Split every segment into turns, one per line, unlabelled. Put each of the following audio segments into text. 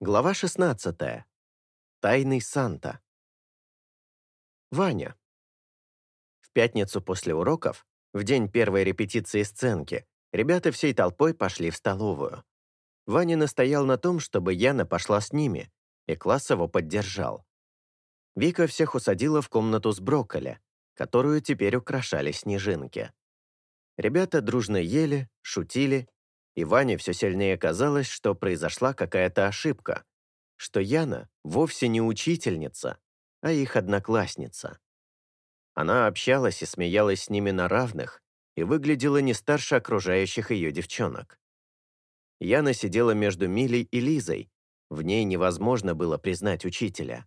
Глава 16. Тайный Санта. Ваня. В пятницу после уроков, в день первой репетиции сценки, ребята всей толпой пошли в столовую. Ваня настоял на том, чтобы Яна пошла с ними, и класс его поддержал. Вика всех усадила в комнату с брокколи, которую теперь украшали снежинки. Ребята дружно ели, шутили и Ване все сильнее казалось, что произошла какая-то ошибка, что Яна вовсе не учительница, а их одноклассница. Она общалась и смеялась с ними на равных и выглядела не старше окружающих ее девчонок. Яна сидела между Милей и Лизой, в ней невозможно было признать учителя.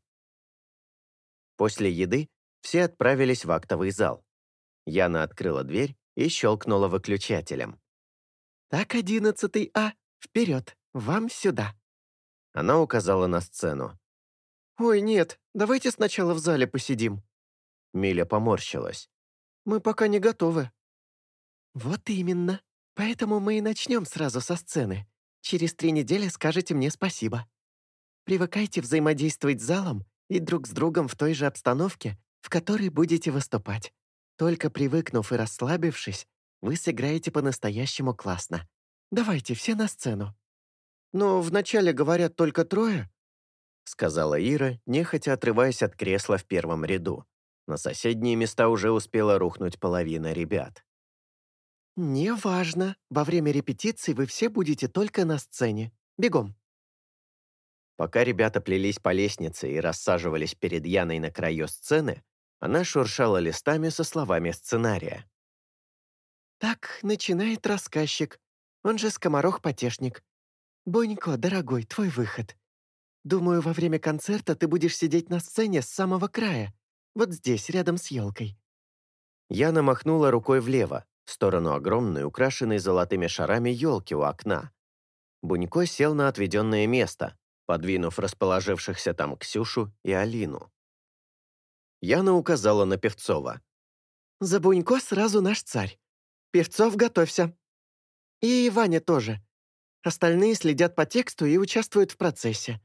После еды все отправились в актовый зал. Яна открыла дверь и щелкнула выключателем.
«Так, одиннадцатый А, вперед, вам сюда!»
Она указала на сцену.
«Ой, нет, давайте сначала в зале посидим».
Миля поморщилась.
«Мы пока не готовы». «Вот именно. Поэтому мы и начнем сразу со сцены. Через три недели скажете мне спасибо. Привыкайте взаимодействовать с залом и друг с другом в той же обстановке, в которой будете выступать. Только привыкнув и расслабившись, вы сыграете по-настоящему классно. Давайте, все на сцену».
«Но вначале говорят только трое», — сказала Ира, нехотя отрываясь от кресла в первом ряду. На соседние места уже успела рухнуть половина ребят.
«Неважно. Во время репетиции вы все будете только на сцене. Бегом».
Пока ребята плелись по лестнице и рассаживались перед Яной на краю сцены, она шуршала листами со словами сценария.
Так начинает рассказчик. Он же скоморох-потешник. Бонько, дорогой, твой выход. Думаю, во время концерта ты будешь сидеть на сцене с самого края. Вот здесь, рядом с елкой.
Яна махнула рукой влево, в сторону огромной, украшенной золотыми шарами елки у окна. Бунько сел на отведенное место, подвинув расположившихся там Ксюшу и Алину. Яна указала на Певцова.
«За Бунько сразу наш царь. Певцов, готовься. И Ваня тоже. Остальные следят по тексту и участвуют в процессе.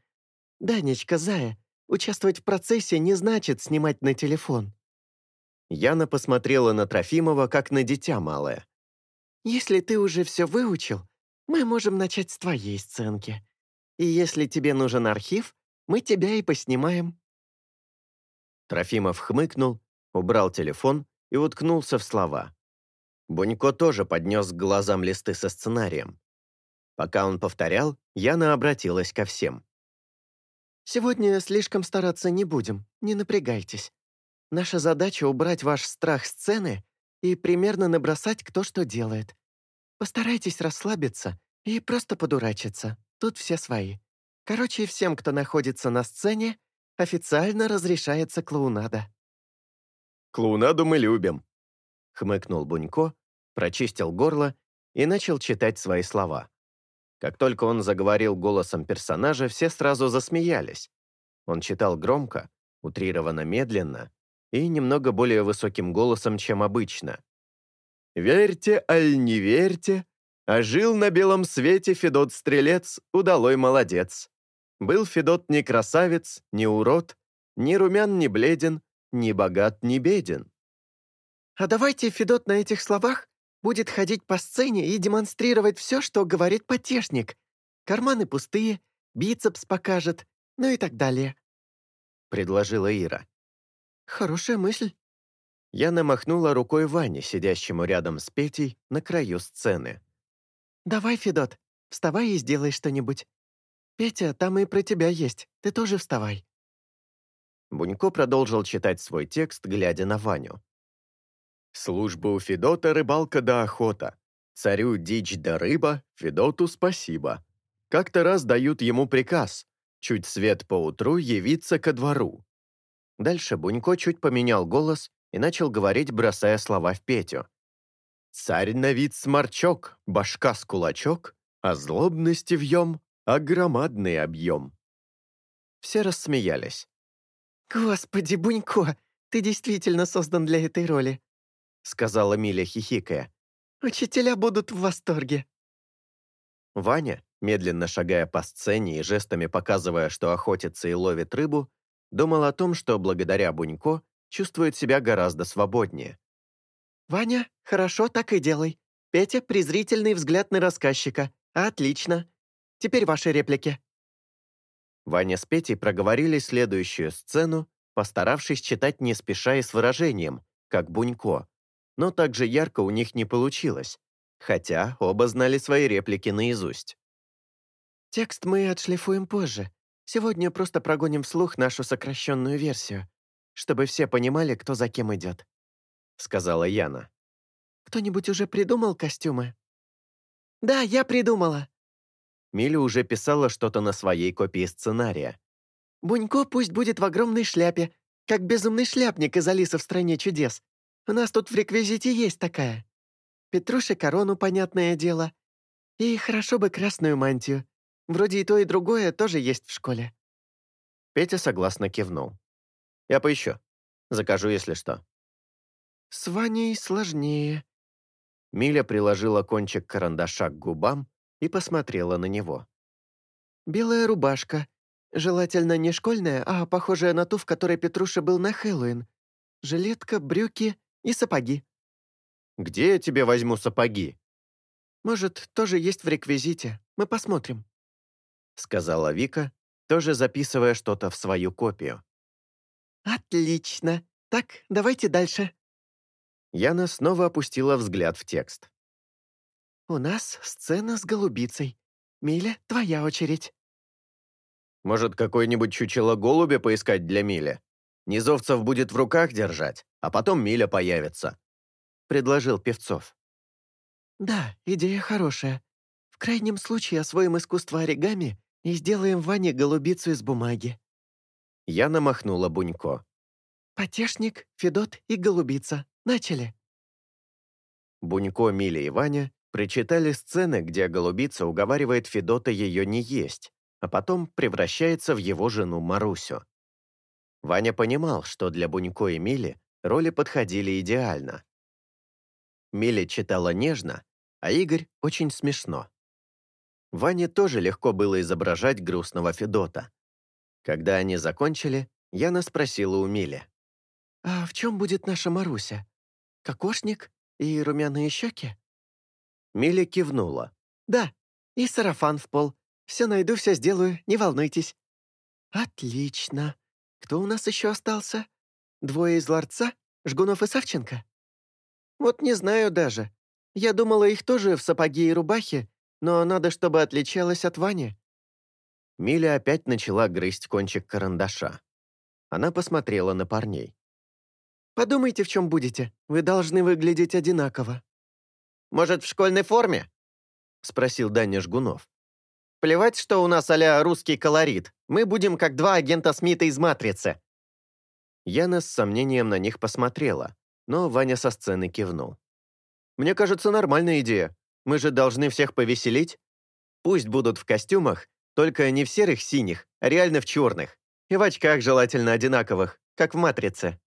Данечка, Зая, участвовать в процессе не значит снимать на телефон.
Яна посмотрела на Трофимова, как на дитя малое.
«Если ты уже все выучил, мы можем начать с твоей сценки. И если тебе нужен архив, мы тебя и поснимаем».
Трофимов хмыкнул, убрал телефон и уткнулся в слова. Бунько тоже поднес к глазам листы со сценарием. Пока он повторял, Яна обратилась ко всем.
«Сегодня слишком стараться не будем, не напрягайтесь. Наша задача — убрать ваш страх сцены и примерно набросать, кто что делает. Постарайтесь расслабиться и просто подурачиться, тут все свои. Короче, всем, кто находится на сцене, официально разрешается клоунада».
«Клоунаду мы любим», хмыкнул Бунько, прочистил горло и начал читать свои слова. Как только он заговорил голосом персонажа, все сразу засмеялись. Он читал громко, утрированно медленно и немного более высоким голосом, чем обычно. «Верьте, аль не верьте, а жил на белом свете Федот-стрелец, удалой молодец. Был Федот не красавец, не урод, ни румян, ни бледен, ни богат, ни беден.
А давайте Федот на этих словах будет ходить по сцене и демонстрировать все, что говорит потешник. Карманы пустые, бицепс покажет, ну и так далее.
Предложила Ира.
Хорошая мысль.
Я намахнула рукой Ване, сидящему рядом с Петей на краю сцены.
«Давай, Федот, вставай и сделай что-нибудь. Петя, там и про тебя есть, ты тоже вставай».
Бунько продолжил читать свой текст, глядя на Ваню. Служба у Федота рыбалка да охота. Царю дичь да рыба, Федоту спасибо. Как-то раз дают ему приказ, чуть свет поутру явиться ко двору. Дальше Бунько чуть поменял голос и начал говорить, бросая слова в Петю. «Царь на вид сморчок, башка с кулачок, а злобности вьем, а громадный объем». Все рассмеялись.
«Господи, Бунько, ты действительно создан для этой роли
сказала Миля, хихикая.
«Учителя будут в восторге».
Ваня, медленно шагая по сцене и жестами показывая, что охотится и ловит рыбу, думал о том, что благодаря Бунько чувствует себя гораздо свободнее.
«Ваня, хорошо, так и делай. Петя, презрительный взгляд на рассказчика. Отлично. Теперь ваши реплики».
Ваня с Петей проговорили следующую сцену, постаравшись читать не спеша и с выражением, как Бунько, но так же ярко у них не получилось, хотя оба знали свои реплики наизусть.
«Текст мы отшлифуем позже. Сегодня просто прогоним вслух нашу сокращенную версию, чтобы все понимали, кто за кем идет», — сказала Яна. «Кто-нибудь уже придумал костюмы?» «Да, я придумала»,
Миля уже писала что-то на своей копии сценария.
«Бунько пусть будет в огромной шляпе, как безумный шляпник из «Алисы в стране чудес». У нас тут в реквизите есть такая. Петруше корону, понятное дело. И хорошо бы красную мантию. Вроде и то, и другое тоже есть в школе».
Петя согласно кивнул. «Я поищу. Закажу, если что».
«С Ваней сложнее».
Миля приложила кончик карандаша к губам и посмотрела на него.
«Белая рубашка. Желательно не школьная, а похожая на ту, в которой Петруша был на Хэллоуин. Жилетка, брюки и сапоги».
«Где я тебе возьму сапоги?»
«Может, тоже есть в реквизите. Мы посмотрим», —
сказала Вика, тоже записывая что-то в свою копию.
«Отлично. Так, давайте дальше».
Яна снова опустила взгляд в текст.
«У нас сцена с голубицей. Миля, твоя очередь».
«Может, какой-нибудь чучело голубя поискать для Миля? Низовцев будет в руках держать, а потом Миля появится», — предложил Певцов.
«Да, идея хорошая. В крайнем случае освоим искусство оригами и сделаем Ване голубицу из бумаги».
Я намахнула Бунько.
«Потешник, Федот и голубица. Начали».
Бунько, Миля и Ваня Прочитали сцены, где голубица уговаривает Федота ее не есть, а потом превращается в его жену Марусю. Ваня понимал, что для Бунько и Мили роли подходили идеально. Мили читала нежно, а Игорь — очень смешно. Ване тоже легко было изображать грустного Федота. Когда они закончили, Яна спросила у Мили.
«А в чем будет наша Маруся? Кокошник и румяные щеки?»
Миля кивнула.
«Да, и сарафан в пол. Все найду, все сделаю, не волнуйтесь». «Отлично. Кто у нас еще остался? Двое из ларца? Жгунов и Савченко?» «Вот не знаю даже. Я думала, их тоже в сапоги и рубахе, но надо, чтобы отличалась от Вани».
Миля опять начала грызть кончик карандаша. Она посмотрела на парней.
«Подумайте, в чем будете. Вы должны выглядеть одинаково».
Может, в школьной форме?» — спросил Даня Жгунов. «Плевать, что у нас а русский колорит. Мы будем как два агента Смита из «Матрицы». Яна с сомнением на них посмотрела, но Ваня со сцены кивнул. «Мне кажется, нормальная идея. Мы же должны всех повеселить. Пусть будут в костюмах, только не в серых-синих, а реально в черных. И в очках желательно одинаковых, как в «Матрице».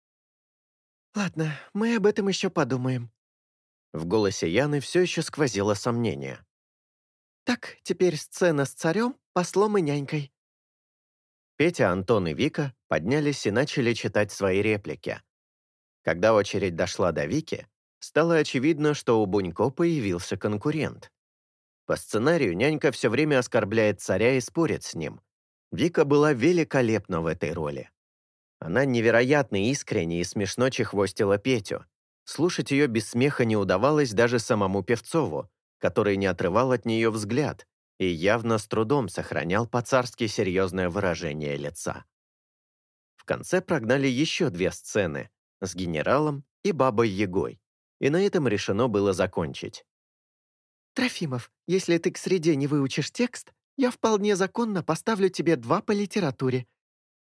«Ладно, мы об этом еще подумаем»,
в голосе Яны все еще сквозило сомнение.
«Так, теперь сцена с царем, послом и нянькой».
Петя, Антон и Вика поднялись и начали читать свои реплики. Когда очередь дошла до Вики, стало очевидно, что у Бунько появился конкурент. По сценарию нянька все время оскорбляет царя и спорит с ним. Вика была великолепна в этой роли. Она невероятно искренне и смешно чехвостила Петю, Слушать ее без смеха не удавалось даже самому Певцову, который не отрывал от нее взгляд и явно с трудом сохранял по-царски серьезное выражение лица. В конце прогнали еще две сцены с генералом и бабой Егой, и на этом решено было закончить.
«Трофимов, если ты к среде не выучишь текст, я вполне законно поставлю тебе два по литературе.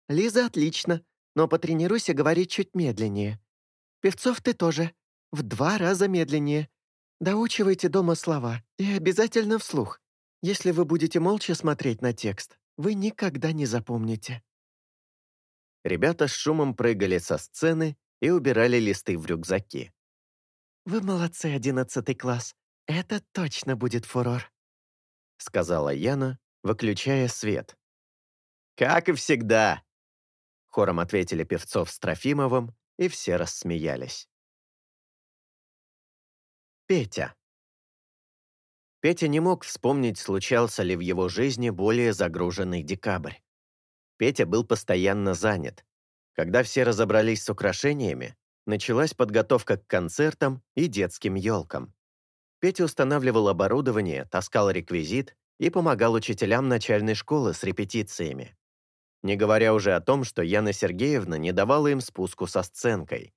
Лиза отлично, но потренируйся говорить чуть медленнее. Певцов ты тоже. В два раза медленнее. Доучивайте дома слова и обязательно вслух. Если вы будете молча смотреть на текст, вы никогда не запомните».
Ребята с шумом прыгали со сцены и убирали листы в рюкзаки.
«Вы молодцы, одиннадцатый класс. Это точно будет фурор».
— сказала Яна, выключая свет. «Как и всегда!» Хором ответили Певцов с Трофимовым, и все рассмеялись. Петя. Петя не мог вспомнить, случался ли в его жизни более загруженный декабрь. Петя был постоянно занят. Когда все разобрались с украшениями, началась подготовка к концертам и детским елкам. Петя устанавливал оборудование, таскал реквизит и помогал учителям начальной школы с репетициями. Не говоря уже о том, что Яна Сергеевна не давала им спуску со сценкой.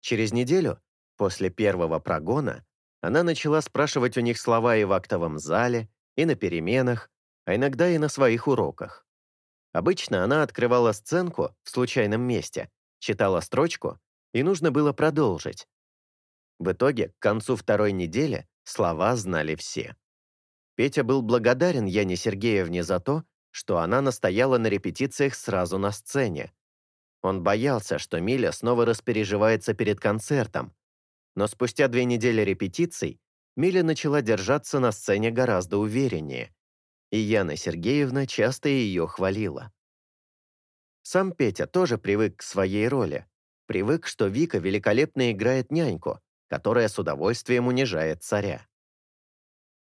Через неделю, после первого прогона, она начала спрашивать у них слова и в актовом зале, и на переменах, а иногда и на своих уроках. Обычно она открывала сценку в случайном месте, читала строчку, и нужно было продолжить. В итоге, к концу второй недели слова знали все. Петя был благодарен Яне Сергеевне за то, что она настояла на репетициях сразу на сцене. Он боялся, что Миля снова распереживается перед концертом, но спустя две недели репетиций Миля начала держаться на сцене гораздо увереннее, и Яна Сергеевна часто ее хвалила. Сам Петя тоже привык к своей роли, привык, что Вика великолепно играет няньку, которая с удовольствием унижает царя.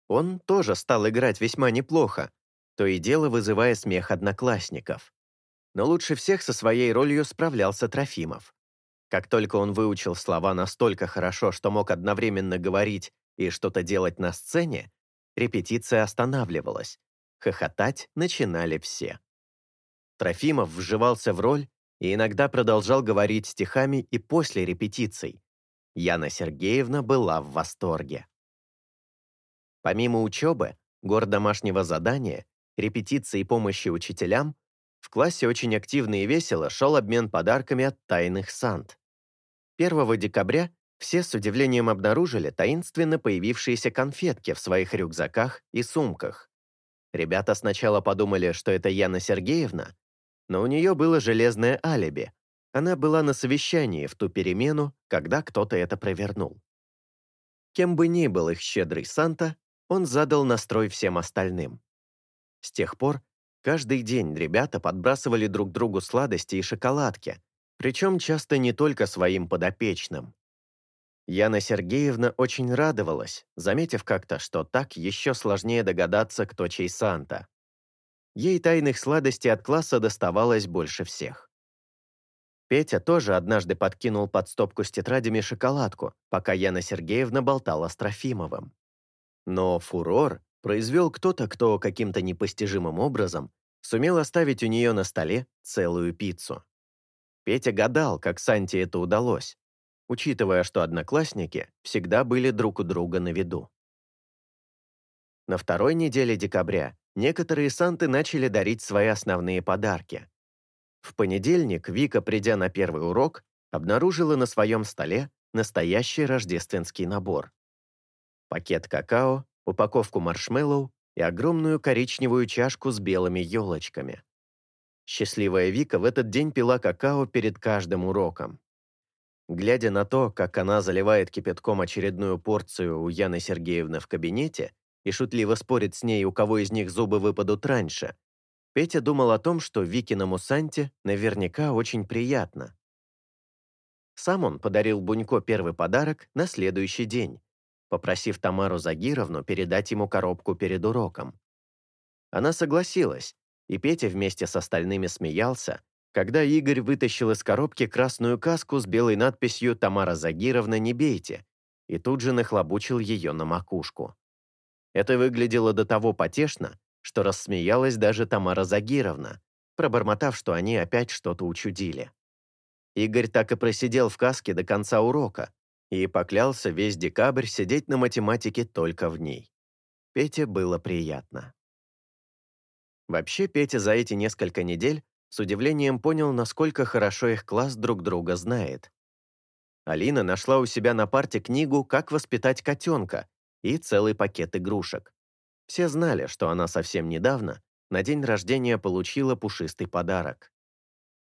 Он тоже стал играть весьма неплохо, то и дело вызывая смех одноклассников. Но лучше всех со своей ролью справлялся Трофимов. Как только он выучил слова настолько хорошо, что мог одновременно говорить и что-то делать на сцене, репетиция останавливалась. Хохотать начинали все. Трофимов вживался в роль и иногда продолжал говорить стихами и после репетиций. Яна Сергеевна была в восторге. Помимо учебы, гор домашнего задания, репетиций и помощи учителям, в классе очень активно и весело шел обмен подарками от тайных сант. 1 декабря все с удивлением обнаружили таинственно появившиеся конфетки в своих рюкзаках и сумках. Ребята сначала подумали, что это Яна Сергеевна, но у нее было железное алиби. Она была на совещании в ту перемену, когда кто-то это провернул. Кем бы ни был их щедрый Санта, он задал настрой всем остальным. С тех пор каждый день ребята подбрасывали друг другу сладости и шоколадки, причем часто не только своим подопечным. Яна Сергеевна очень радовалась, заметив как-то, что так еще сложнее догадаться, кто чей Санта. Ей тайных сладостей от класса доставалось больше всех. Петя тоже однажды подкинул под стопку с тетрадями шоколадку, пока Яна Сергеевна болтала с Трофимовым. Но фурор произвел кто-то, кто каким-то непостижимым образом сумел оставить у нее на столе целую пиццу. Петя гадал, как Санте это удалось, учитывая, что одноклассники всегда были друг у друга на виду. На второй неделе декабря некоторые Санты начали дарить свои основные подарки. В понедельник Вика, придя на первый урок, обнаружила на своем столе настоящий рождественский набор пакет какао, упаковку маршмеллоу и огромную коричневую чашку с белыми елочками. Счастливая Вика в этот день пила какао перед каждым уроком. Глядя на то, как она заливает кипятком очередную порцию у Яны Сергеевны в кабинете и шутливо спорит с ней, у кого из них зубы выпадут раньше, Петя думал о том, что Викиному Санте наверняка очень приятно. Сам он подарил Бунько первый подарок на следующий день, попросив Тамару Загировну передать ему коробку перед уроком. Она согласилась, и Петя вместе с остальными смеялся, когда Игорь вытащил из коробки красную каску с белой надписью «Тамара Загировна, не бейте», и тут же нахлобучил ее на макушку. Это выглядело до того потешно, что рассмеялась даже Тамара Загировна, пробормотав, что они опять что-то учудили. Игорь так и просидел в каске до конца урока, и поклялся весь декабрь сидеть на математике только в ней. Пете было приятно. Вообще, Петя за эти несколько недель с удивлением понял, насколько хорошо их класс друг друга знает. Алина нашла у себя на парте книгу «Как воспитать котенка» и целый пакет игрушек. Все знали, что она совсем недавно на день рождения получила пушистый подарок.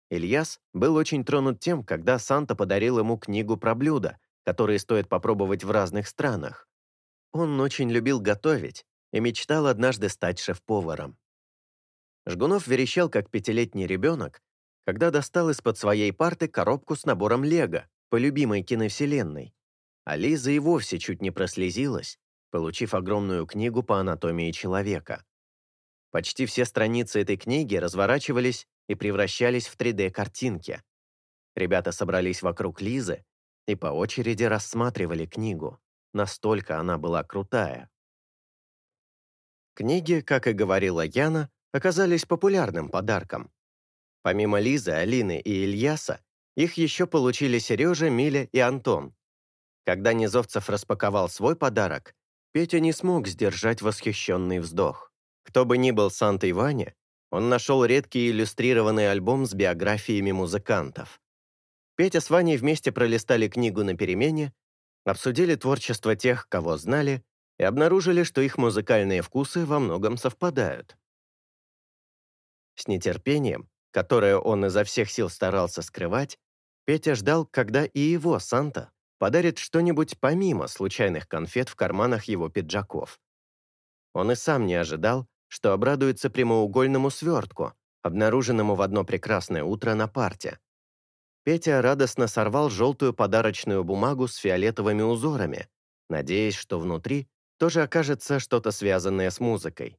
Ильяс был очень тронут тем, когда Санта подарил ему книгу про блюда, которые стоит попробовать в разных странах. Он очень любил готовить и мечтал однажды стать шеф-поваром. Жгунов верещал, как пятилетний ребенок, когда достал из-под своей парты коробку с набором лего по любимой киновселенной. А Лиза и вовсе чуть не прослезилась, получив огромную книгу по анатомии человека. Почти все страницы этой книги разворачивались и превращались в 3D-картинки. Ребята собрались вокруг Лизы и по очереди рассматривали книгу. Настолько она была крутая. Книги, как и говорила Яна, оказались популярным подарком. Помимо Лизы, Алины и Ильяса, их еще получили Сережа, Миля и Антон. Когда Низовцев распаковал свой подарок, Петя не смог сдержать восхищенный вздох. Кто бы ни был Сантой Ваня, он нашел редкий иллюстрированный альбом с биографиями музыкантов. Петя с Ваней вместе пролистали книгу на перемене, обсудили творчество тех, кого знали, и обнаружили, что их музыкальные вкусы во многом совпадают. С нетерпением, которое он изо всех сил старался скрывать, Петя ждал, когда и его Санта подарит что-нибудь помимо случайных конфет в карманах его пиджаков. Он и сам не ожидал, что обрадуется прямоугольному свертку, обнаруженному в одно прекрасное утро на парте. Петя радостно сорвал желтую подарочную бумагу с фиолетовыми узорами, надеясь, что внутри тоже окажется что-то связанное с музыкой.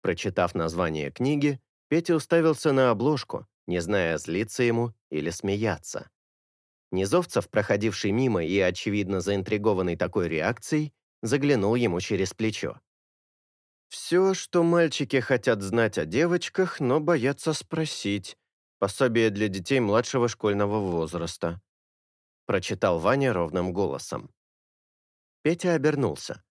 Прочитав название книги, Петя уставился на обложку, не зная, злиться ему или смеяться. Низовцев, проходивший мимо и, очевидно, заинтригованный такой реакцией, заглянул ему через плечо. «Все, что мальчики хотят знать о девочках, но боятся спросить. Пособие для детей младшего школьного возраста», прочитал Ваня ровным голосом. Петя обернулся.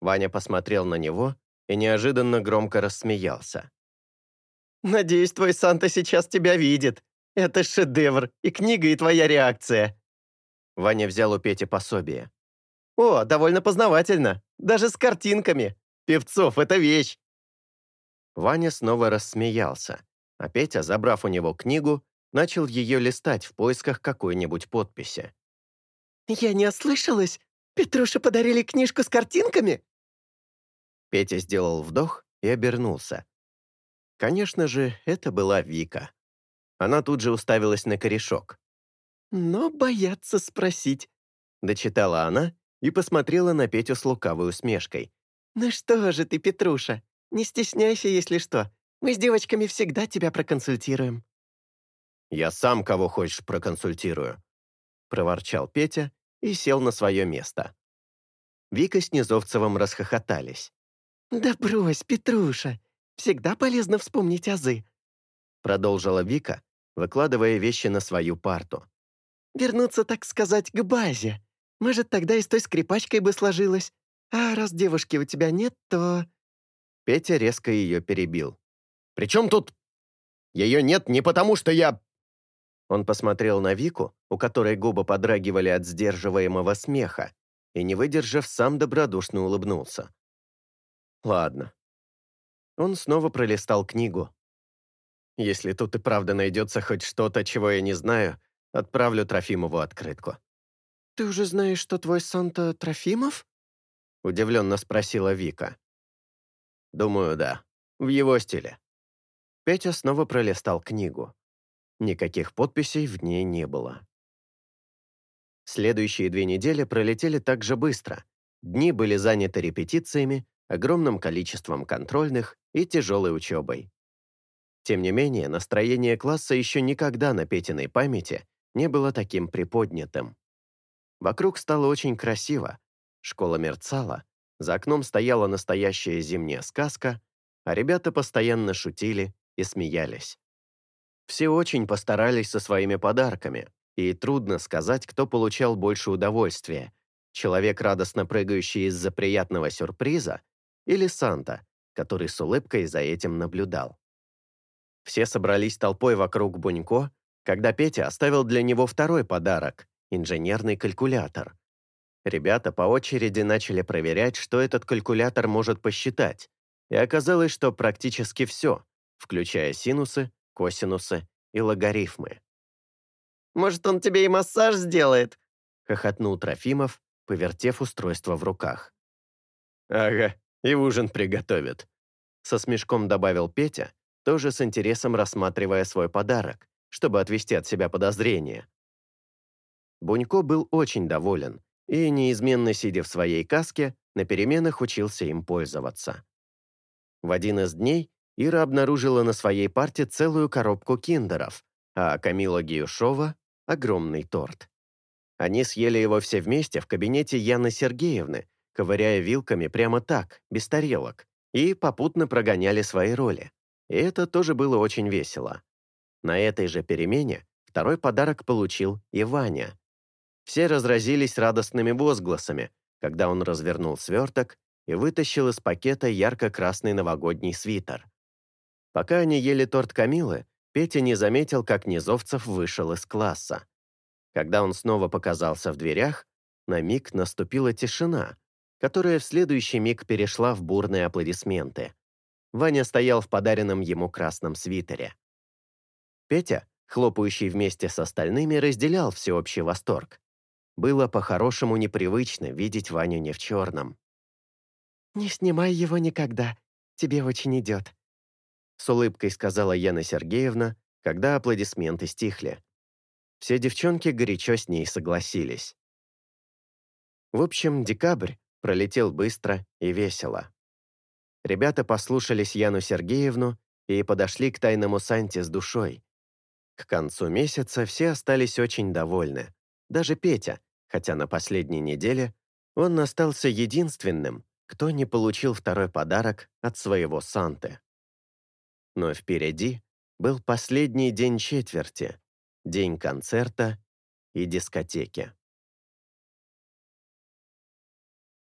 Ваня посмотрел на него и неожиданно громко рассмеялся. «Надеюсь, твой Санта сейчас тебя видит. Это шедевр, и книга, и твоя реакция». Ваня взял у Пети пособие. «О, довольно познавательно. Даже с картинками. Певцов — это вещь». Ваня снова рассмеялся, а Петя, забрав у него книгу, начал ее листать в поисках какой-нибудь подписи.
«Я не ослышалась? Петруше подарили книжку с картинками?»
Петя сделал вдох и обернулся. Конечно же, это была Вика. Она тут же уставилась на корешок.
«Но боятся спросить», —
дочитала она и посмотрела на Петю с лукавой усмешкой.
«Ну что же ты, Петруша, не стесняйся, если что. Мы с девочками всегда тебя проконсультируем».
«Я сам кого хочешь проконсультирую», — проворчал Петя и сел на свое место. Вика с Низовцевым расхохотались.
«Да брось, Петруша, всегда полезно вспомнить азы»,
продолжила Вика, выкладывая вещи на свою парту.
«Вернуться, так сказать, к базе. Может, тогда и с той скрипачкой бы сложилось. А раз девушки у тебя нет, то...»
Петя резко ее перебил. «При чем тут...? Ее нет не потому, что я...» Он посмотрел на Вику, у которой губы подрагивали от сдерживаемого смеха, и, не выдержав, сам добродушно улыбнулся. «Ладно». Он снова пролистал книгу, если тут и правда найдется хоть что-то, чего я не знаю, отправлю Трофимову открытку».
«Ты уже знаешь, что твой Санта Трофимов?»
Удивленно спросила Вика. «Думаю, да. В его стиле». Петя снова пролистал книгу. Никаких подписей в ней не было. Следующие две недели пролетели так же быстро. Дни были заняты репетициями, огромным количеством контрольных и тяжелой учебой. Тем не менее, настроение класса еще никогда на Петиной памяти не было таким приподнятым. Вокруг стало очень красиво, школа мерцала, за окном стояла настоящая зимняя сказка, а ребята постоянно шутили и смеялись. Все очень постарались со своими подарками, и трудно сказать, кто получал больше удовольствия. Человек, радостно прыгающий из-за приятного сюрприза, или Санта, который с улыбкой за этим наблюдал. Все собрались толпой вокруг Бунько, когда Петя оставил для него второй подарок – инженерный калькулятор. Ребята по очереди начали проверять, что этот калькулятор может посчитать, и оказалось, что практически все, включая синусы, косинусы и логарифмы.
«Может, он тебе и массаж сделает?»
— хохотнул Трофимов, повертев устройство в руках.
«Ага,
И ужин приготовят», — со смешком добавил Петя, тоже с интересом рассматривая свой подарок, чтобы отвести от себя подозрения. Бунько был очень доволен и, неизменно сидя в своей каске, на переменах учился им пользоваться. В один из дней Ира обнаружила на своей парте целую коробку киндеров, а Камила Гиюшова — огромный торт. Они съели его все вместе в кабинете Яны Сергеевны, ковыряя вилками прямо так, без тарелок, и попутно прогоняли свои роли. И это тоже было очень весело. На этой же перемене второй подарок получил и Ваня. Все разразились радостными возгласами, когда он развернул сверток и вытащил из пакета ярко-красный новогодний свитер. Пока они ели торт Камилы, Петя не заметил, как Низовцев вышел из класса. Когда он снова показался в дверях, на миг наступила тишина, которая в следующий миг перешла в бурные аплодисменты. Ваня стоял в подаренном ему красном свитере. Петя, хлопающий вместе с остальными, разделял всеобщий восторг. Было по-хорошему непривычно видеть Ваню не в черном.
«Не снимай его никогда, тебе очень идет»,
с улыбкой сказала Яна Сергеевна, когда аплодисменты стихли. Все девчонки горячо с ней согласились. В общем, декабрь пролетел быстро и весело. Ребята послушались Яну Сергеевну и подошли к тайному Санте с душой. К концу месяца все остались очень довольны. Даже Петя, хотя на последней неделе он остался единственным, кто не получил второй подарок от своего Санты. Но впереди был последний день четверти, день концерта и дискотеки.